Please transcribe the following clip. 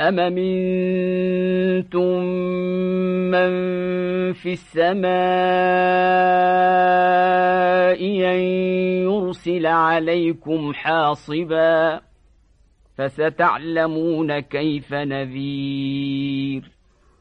أم منتم من في السماء أن يرسل عليكم حاصبا فستعلمون كيف نذير